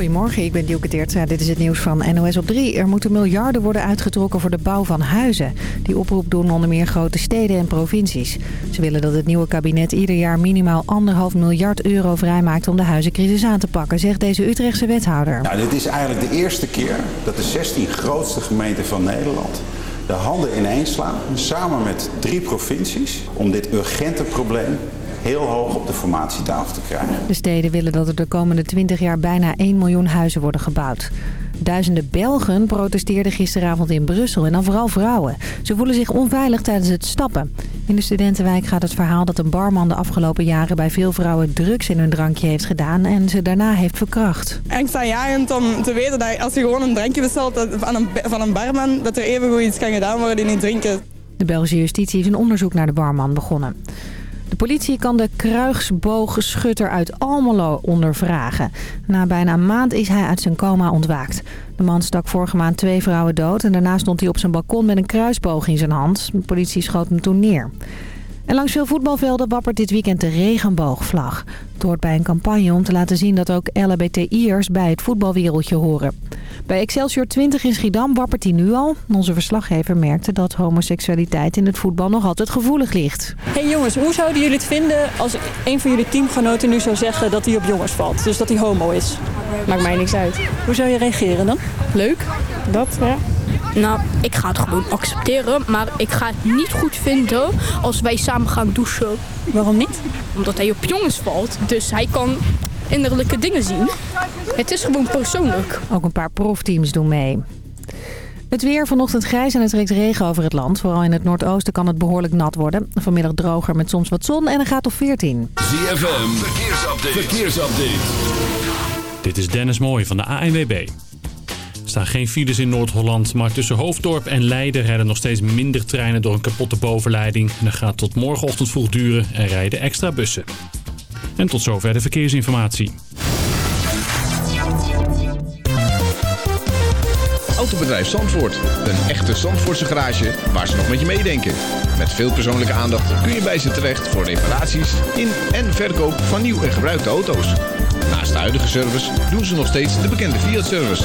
Goedemorgen, ik ben Dielke Teertstra. Dit is het nieuws van NOS op 3. Er moeten miljarden worden uitgetrokken voor de bouw van huizen. Die oproep doen onder meer grote steden en provincies. Ze willen dat het nieuwe kabinet ieder jaar minimaal anderhalf miljard euro vrijmaakt... om de huizencrisis aan te pakken, zegt deze Utrechtse wethouder. Nou, dit is eigenlijk de eerste keer dat de 16 grootste gemeenten van Nederland de handen ineens slaan, samen met drie provincies, om dit urgente probleem heel hoog op de formatietafel te krijgen. De steden willen dat er de komende 20 jaar bijna 1 miljoen huizen worden gebouwd. Duizenden Belgen protesteerden gisteravond in Brussel en dan vooral vrouwen. Ze voelen zich onveilig tijdens het stappen. In de studentenwijk gaat het verhaal dat een barman de afgelopen jaren bij veel vrouwen drugs in hun drankje heeft gedaan en ze daarna heeft verkracht. Angstaanjagend om te weten dat als je gewoon een drankje bestelt van een, van een barman, dat er even goed iets kan gedaan worden in niet drinken. De Belgische justitie heeft een onderzoek naar de barman begonnen. De politie kan de kruisboogschutter uit Almelo ondervragen. Na bijna een maand is hij uit zijn coma ontwaakt. De man stak vorige maand twee vrouwen dood... en daarna stond hij op zijn balkon met een kruisboog in zijn hand. De politie schoot hem toen neer. En langs veel voetbalvelden wappert dit weekend de regenboogvlag. Het hoort bij een campagne om te laten zien dat ook LHBTI'ers bij het voetbalwereldje horen. Bij Excelsior 20 in Schiedam wappert hij nu al. Onze verslaggever merkte dat homoseksualiteit in het voetbal nog altijd gevoelig ligt. Hey jongens, hoe zouden jullie het vinden als een van jullie teamgenoten nu zou zeggen dat hij op jongens valt? Dus dat hij homo is? Maakt mij niks uit. Hoe zou je reageren dan? Leuk? Dat, ja. Nou, ik ga het gewoon accepteren, maar ik ga het niet goed vinden als wij samen gaan douchen. Waarom niet? Omdat hij op jongens valt, dus hij kan innerlijke dingen zien. Het is gewoon persoonlijk. Ook een paar profteams doen mee. Het weer vanochtend grijs en het trekt regen over het land. Vooral in het noordoosten kan het behoorlijk nat worden. Vanmiddag droger met soms wat zon en een gaat op 14. ZFM, verkeersupdate. verkeersupdate. Dit is Dennis Mooij van de ANWB. Staan geen files in Noord-Holland, maar tussen Hoofddorp en Leiden rijden nog steeds minder treinen door een kapotte bovenleiding. En dat gaat tot morgenochtend vroeg duren en rijden extra bussen. En tot zover de verkeersinformatie. Autobedrijf Zandvoort. Een echte Zandvoortse garage waar ze nog met je meedenken. Met veel persoonlijke aandacht kun je bij ze terecht voor reparaties in en verkoop van nieuw en gebruikte auto's. Naast de huidige service doen ze nog steeds de bekende Fiat-service.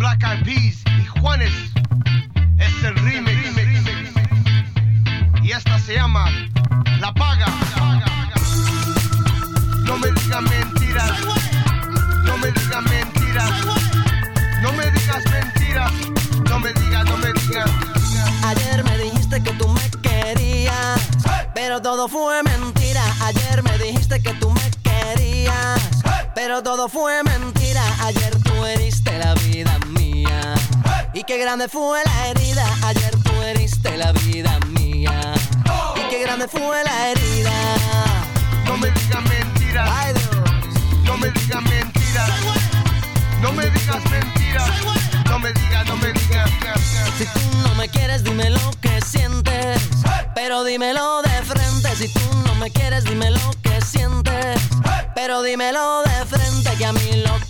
Black Eyed Peas y Juanes es el remix. Y esta se llama La Paga. No me digas mentiras. No me digas mentiras. No me digas mentiras. No me digas, no me digas. Ayer me dijiste que tú me querías, pero todo fue mentira. Ayer me dijiste que tú me querías, pero todo fue mentira. Ayer tú heriste la vida mía. Y qué grande fue la herida. Ayer tú heriste la vida mía. Y qué grande fue la herida. No me digas mentiras. Ay, Dios. No me digas mentiras. No me digas mentiras. No me digas, no me digas. Si tú no me quieres, dime lo que sientes. Pero dímelo de frente. Si tú no me quieres, dime lo que sientes. Pero dímelo de frente. Que a mí lo que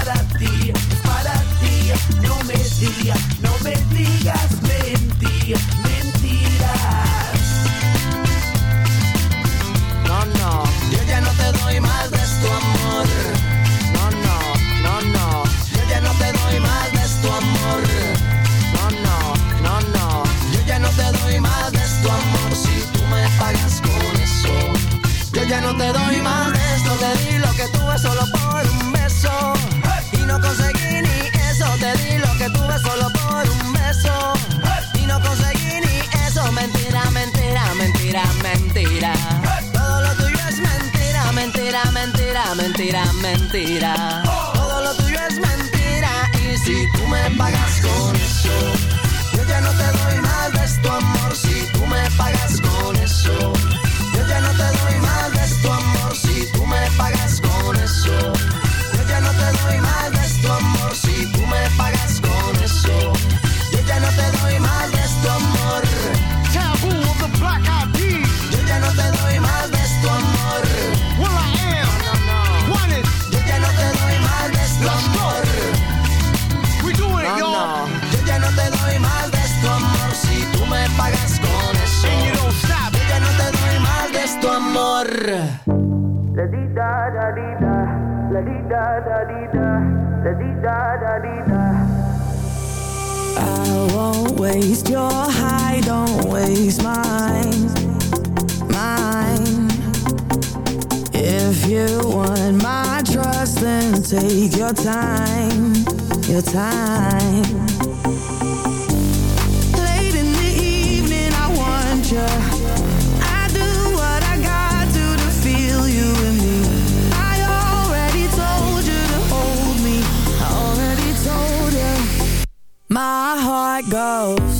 para ti, para ti. No me digas, no me digas mentira, mentiras. No, no, yo ya no te doy más de tu amor. No, no, no, no, yo ya no te doy más de tu amor. No, no, no, no, yo ya no te doy más de tu amor si tú me pagas con eso. Yo ya no te doy más solo por un beso y no conseguí ni eso. Mentira, mentira, mentira, mentira. Todo lo tuyo es mentira, mentira, mentira, mentira, mentira. Todo lo tuyo es mentira y si tú me pagas con eso, yo ya no te doy mal de tu amor. Si tú me pagas con eso, yo ya no te doy mal de tu amor. Si tú me pagas con eso. I won't waste your high, don't waste mine, mine. If you want my trust, then take your time, your time. My heart goes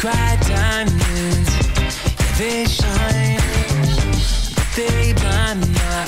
Cry diamonds, yeah, they shine, but they blind my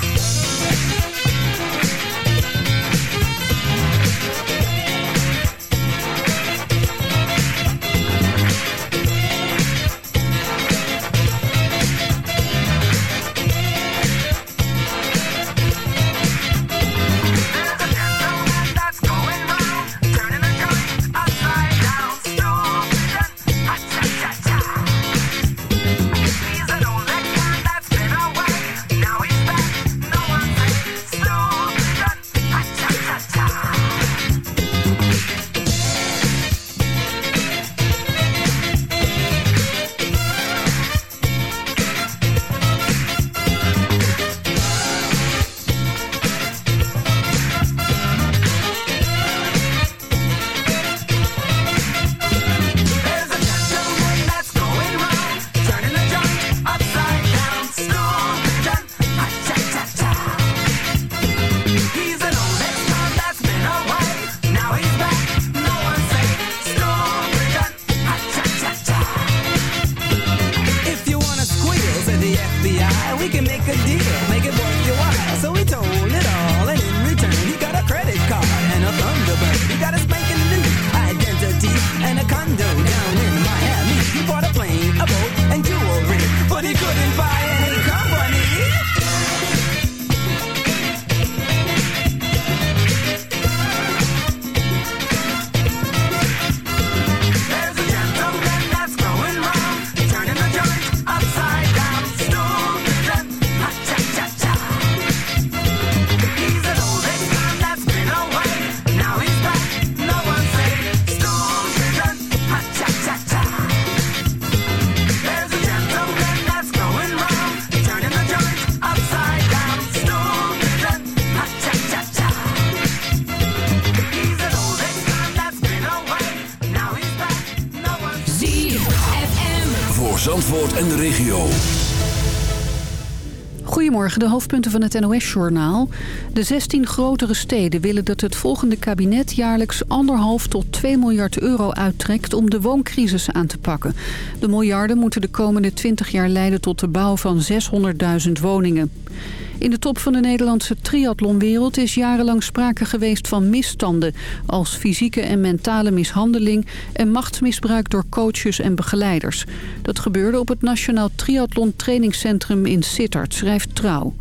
De hoofdpunten van het NOS-journaal. De 16 grotere steden willen dat het volgende kabinet jaarlijks anderhalf tot 2 miljard euro uittrekt om de wooncrisis aan te pakken. De miljarden moeten de komende 20 jaar leiden tot de bouw van 600.000 woningen. In de top van de Nederlandse triathlonwereld is jarenlang sprake geweest van misstanden... als fysieke en mentale mishandeling en machtsmisbruik door coaches en begeleiders. Dat gebeurde op het Nationaal Triathlon Trainingscentrum in Sittard, schrijft Trouw.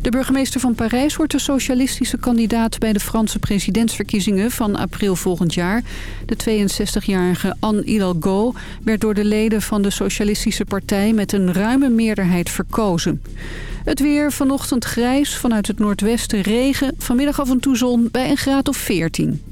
De burgemeester van Parijs wordt de socialistische kandidaat... bij de Franse presidentsverkiezingen van april volgend jaar. De 62-jarige Anne Hidalgo werd door de leden van de Socialistische Partij... met een ruime meerderheid verkozen. Het weer vanochtend grijs, vanuit het noordwesten regen. Vanmiddag af en toe zon bij een graad of 14.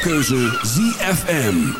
Keuze ZFM.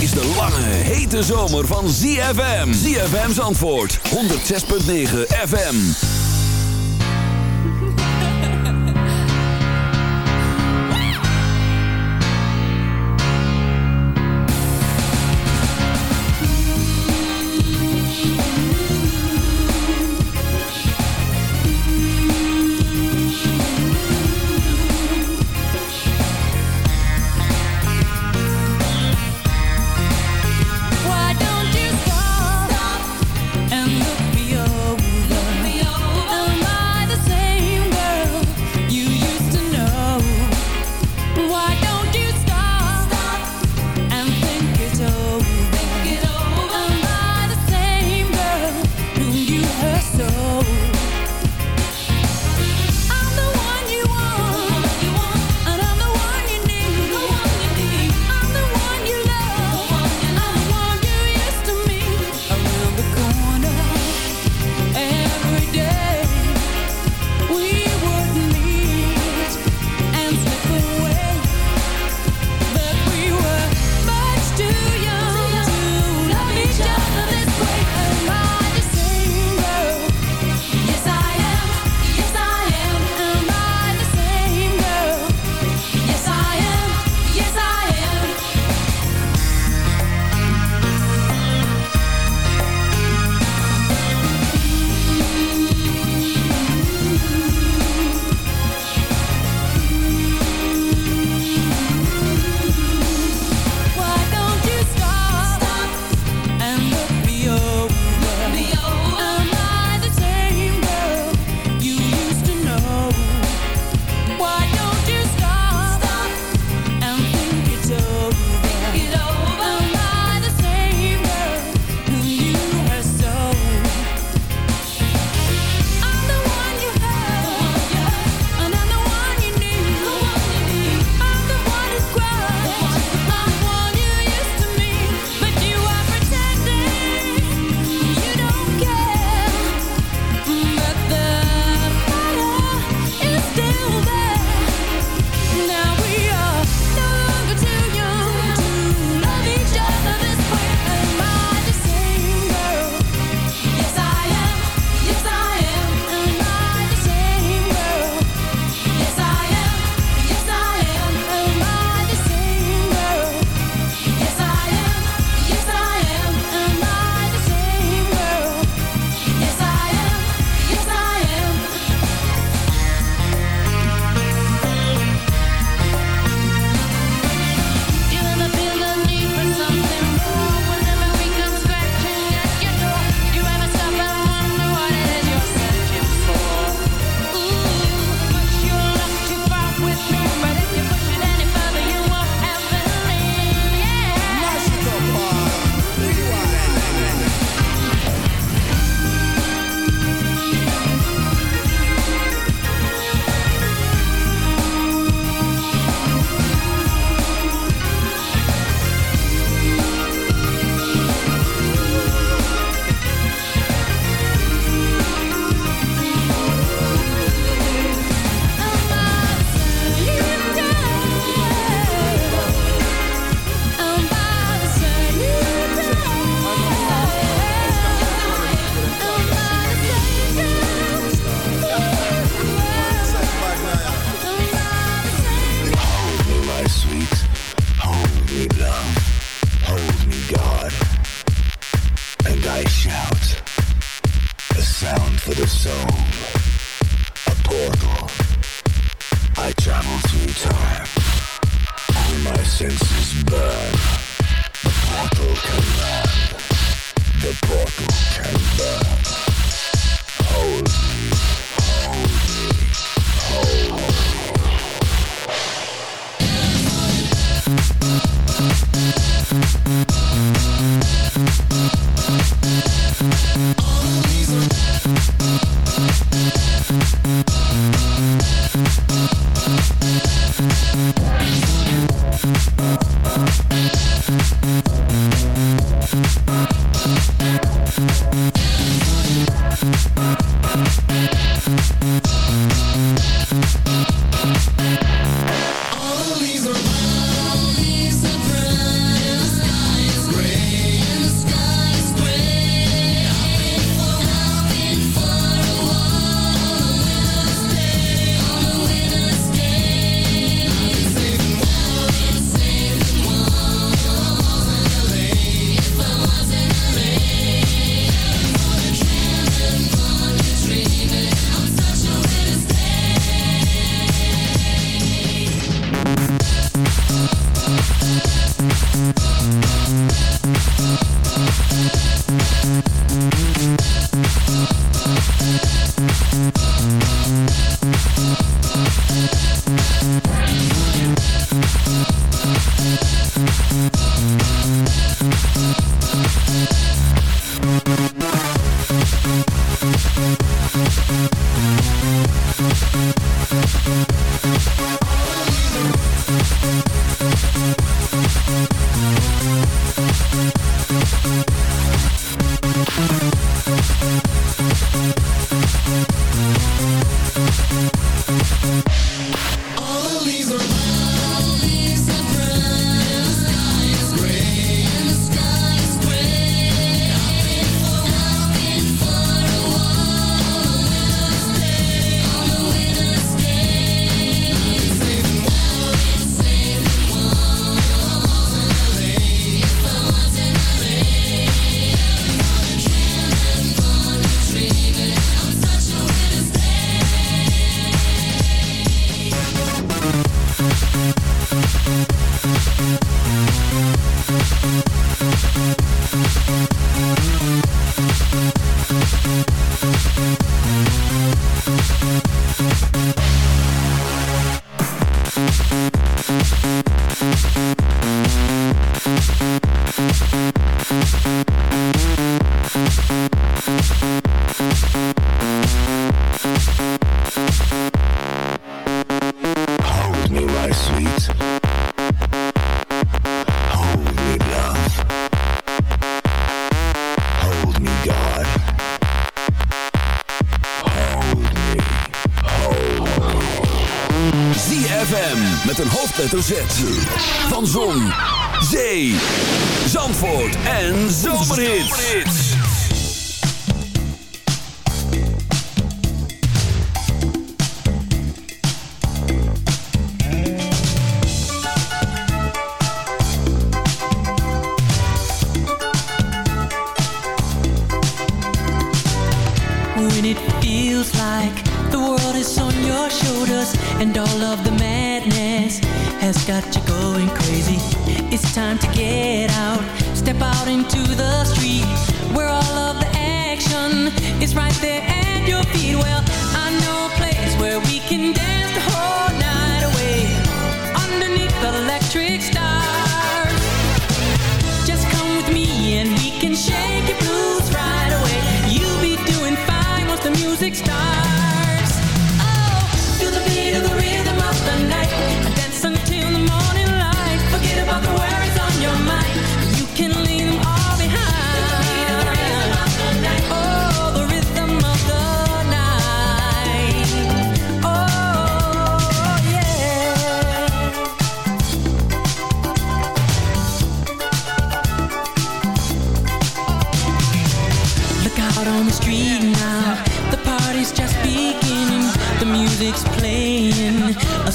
Is de lange, hete zomer van ZFM. ZFM's antwoord, 106.9 FM.